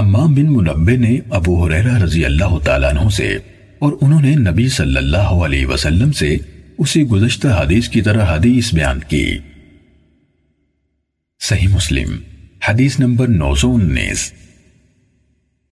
حمام بن منبع نے ابو حریرہ رضی اللہ تعالیٰ عنہ سے اور انہوں نے نبی صلی اللہ علیہ وسلم سے اسی گزشتہ حدیث کی طرح حدیث بیان کی۔ صحیح مسلم، حدیث نمبر نو سو انیس۔